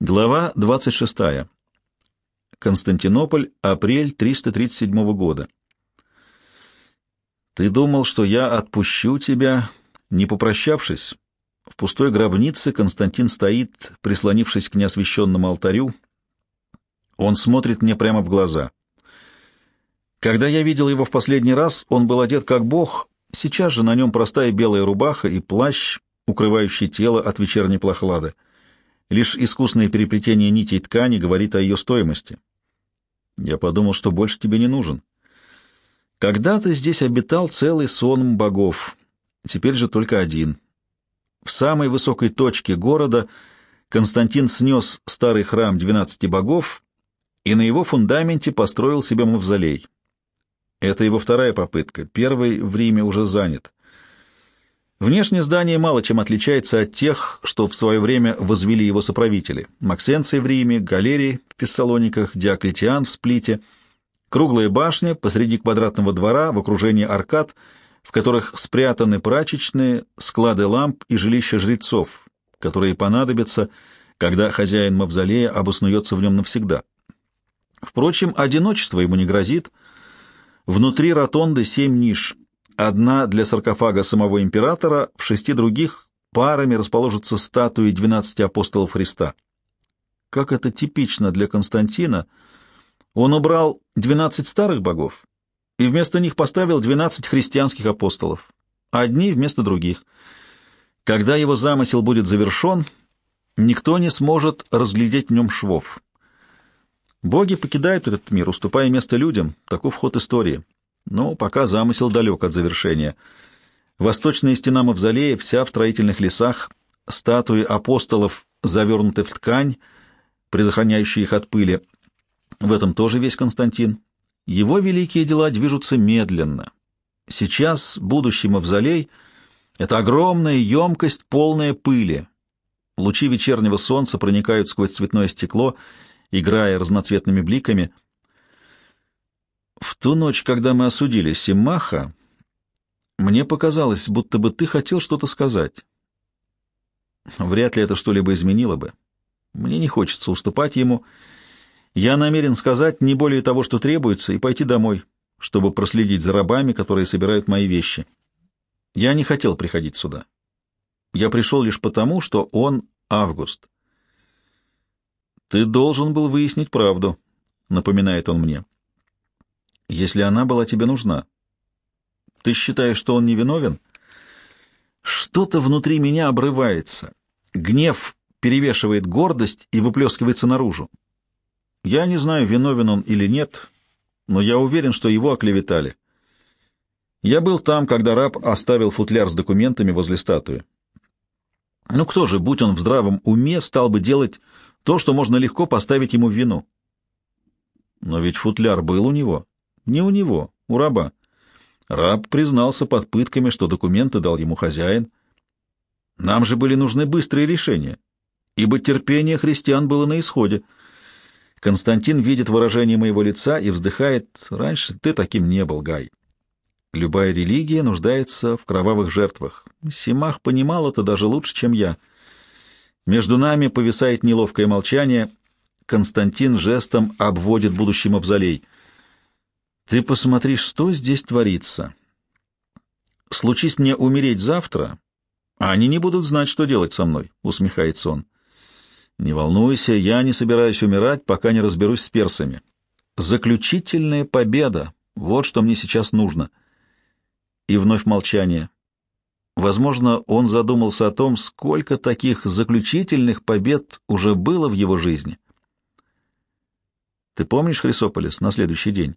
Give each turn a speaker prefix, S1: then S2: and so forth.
S1: Глава 26. Константинополь, апрель 337 года. Ты думал, что я отпущу тебя, не попрощавшись? В пустой гробнице Константин стоит, прислонившись к неосвещенному алтарю. Он смотрит мне прямо в глаза. Когда я видел его в последний раз, он был одет как бог, сейчас же на нем простая белая рубаха и плащ, укрывающий тело от вечерней прохлады. Лишь искусное переплетение нитей ткани говорит о ее стоимости. Я подумал, что больше тебе не нужен. Когда-то здесь обитал целый сон богов, теперь же только один. В самой высокой точке города Константин снес старый храм двенадцати богов и на его фундаменте построил себе мавзолей. Это его вторая попытка, первый в Риме уже занят. Внешнее здание мало чем отличается от тех, что в свое время возвели его соправители. Максенций в Риме, Галерий в Фессалониках, Диоклетиан в Сплите. Круглая башня посреди квадратного двора в окружении аркад, в которых спрятаны прачечные, склады ламп и жилища жрецов, которые понадобятся, когда хозяин мавзолея обоснуется в нем навсегда. Впрочем, одиночество ему не грозит. Внутри ротонды семь ниш — Одна для саркофага самого императора, в шести других парами расположатся статуи двенадцати апостолов Христа. Как это типично для Константина, он убрал двенадцать старых богов и вместо них поставил двенадцать христианских апостолов, одни вместо других. Когда его замысел будет завершен, никто не сможет разглядеть в нем швов. Боги покидают этот мир, уступая место людям, таков ход истории. Но пока замысел далек от завершения. Восточная стена мавзолея вся в строительных лесах, статуи апостолов завернуты в ткань, предохраняющие их от пыли. В этом тоже весь Константин. Его великие дела движутся медленно. Сейчас будущий мавзолей — это огромная емкость, полная пыли. Лучи вечернего солнца проникают сквозь цветное стекло, играя разноцветными бликами — в ту ночь, когда мы осудили Симаха, мне показалось, будто бы ты хотел что-то сказать. Вряд ли это что-либо изменило бы. Мне не хочется уступать ему. Я намерен сказать не более того, что требуется, и пойти домой, чтобы проследить за рабами, которые собирают мои вещи. Я не хотел приходить сюда. Я пришел лишь потому, что он Август. Ты должен был выяснить правду, напоминает он мне если она была тебе нужна. Ты считаешь, что он невиновен? Что-то внутри меня обрывается. Гнев перевешивает гордость и выплескивается наружу. Я не знаю, виновен он или нет, но я уверен, что его оклеветали. Я был там, когда раб оставил футляр с документами возле статуи. Ну кто же, будь он в здравом уме, стал бы делать то, что можно легко поставить ему в вину? Но ведь футляр был у него. Не у него, у раба. Раб признался под пытками, что документы дал ему хозяин. Нам же были нужны быстрые решения, ибо терпение христиан было на исходе. Константин видит выражение моего лица и вздыхает, «Раньше ты таким не был, Гай». Любая религия нуждается в кровавых жертвах. Симах понимал это даже лучше, чем я. Между нами повисает неловкое молчание. Константин жестом обводит будущий мавзолей — ты посмотри, что здесь творится. Случись мне умереть завтра, а они не будут знать, что делать со мной, — усмехается он. Не волнуйся, я не собираюсь умирать, пока не разберусь с персами. Заключительная победа — вот что мне сейчас нужно. И вновь молчание. Возможно, он задумался о том, сколько таких заключительных побед уже было в его жизни. Ты помнишь Хрисополис на следующий день?